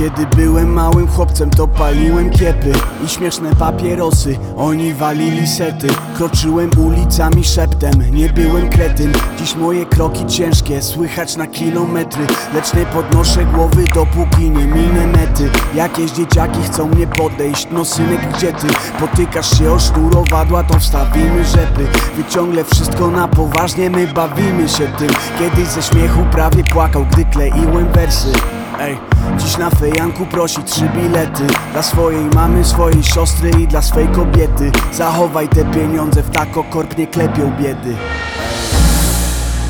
Kiedy byłem małym chłopcem to paliłem kiepy I śmieszne papierosy, oni walili sety. Kroczyłem ulicami szeptem, nie byłem kretyn. Dziś moje kroki ciężkie, słychać na kilometry. Lecz nie podnoszę głowy dopóki nie minę mety Jakieś dzieciaki chcą mnie podejść, no synek gdzie ty? Potykasz się o sznurowadła, to wstawimy rzepy. Wyciągle wszystko na poważnie, my bawimy się tym. Kiedyś ze śmiechu prawie płakał, gdy kleiłem wersy Ej, dziś na fejanku prosi trzy bilety. Dla swojej mamy, swojej siostry i dla swej kobiety. Zachowaj te pieniądze, w tako korp nie klepią biedy.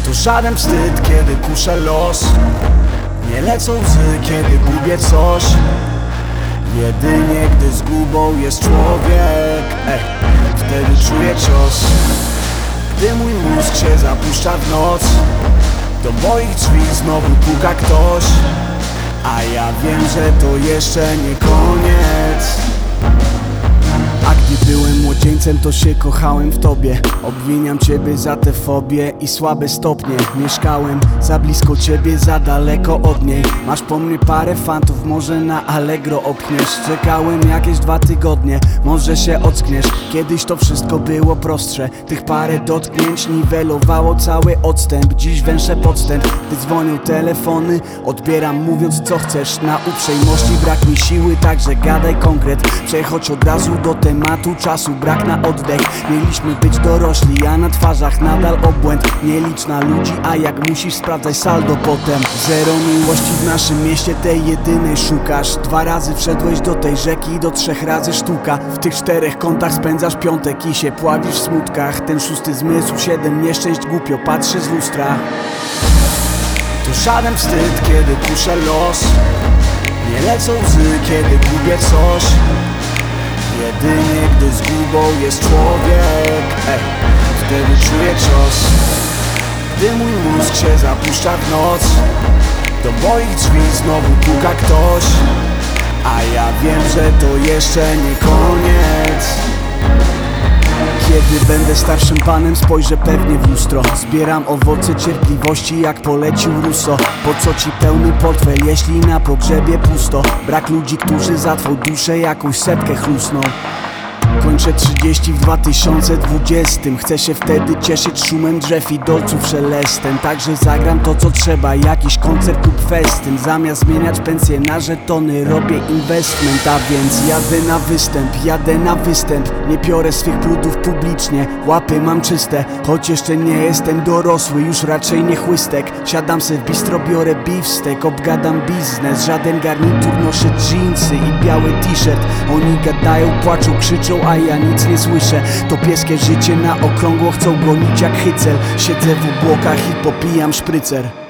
To żaden wstyd, kiedy kuszę los. Nie lecą łzy, kiedy gubię coś. Jedynie gdy zgubą jest człowiek. Ej, wtedy czuję cios. Gdy mój mózg się zapuszcza w noc. Do moich drzwi znowu puka ktoś A ja wiem, że to jeszcze nie koniec a gdy byłem młodzieńcem, to się kochałem w tobie. Obwiniam ciebie za te fobie i słabe stopnie. Mieszkałem za blisko ciebie, za daleko od niej. Masz po mnie parę fantów, może na Allegro opchniesz. Czekałem jakieś dwa tygodnie, może się ockniesz. Kiedyś to wszystko było prostsze. Tych parę dotknięć niwelowało cały odstęp. Dziś węszę podstęp, gdy dzwonią telefony. Odbieram mówiąc co chcesz. Na uprzejmości brak mi siły, także gadaj konkret. Przechodź od razu do tematu, czasu brak na oddech. Mieliśmy być dorośli, a na twarzach nadal obłęd. Nie licz na ludzi, a jak musisz sprawdzaj saldo potem. Zero miłości w naszym mieście, tej jedynej szukasz. Dwa razy wszedłeś do tej rzeki, do trzech razy sztuka. W tych czterech kątach spędzasz piątek i się pławisz w smutkach. Ten szósty zmysł, siedem nieszczęść, głupio patrzy z lustra. To żaden wstyd, kiedy kuszę los. Nie lecą łzy, kiedy gubię coś Jedynie gdy zgubą jest człowiek Ej, wtedy czuję cios. Gdy mój mózg się zapuszcza w noc Do moich drzwi znowu puka ktoś. A ja wiem, że to jeszcze nie koniec kiedy będę starszym panem spojrzę pewnie w lustro. Zbieram owoce cierpliwości jak polecił Russo. Po co ci pełny portfel jeśli na pogrzebie pusto? Brak ludzi, którzy za twą duszę jakąś setkę chlusną Kończę 30 w 2020 Chcę się wtedy cieszyć szumem drzew i dolców szelestem Także zagram to co trzeba, jakiś koncert lub festyn. Zamiast zmieniać pensje na żetony robię investment A więc jadę na występ, jadę na występ. Nie piorę swych brudów publicznie, łapy mam czyste. Choć jeszcze nie jestem dorosły, już raczej nie chłystek. Siadam se w bistro, biorę beefsteak, obgadam biznes. Żaden garnitur, noszę jeansy i biały t-shirt. Oni gadają, płaczą, krzyczą, a ja nic nie słyszę. To pieskie życie na okrągło chcą gonić jak hycel. Siedzę w obłokach i popijam szprycer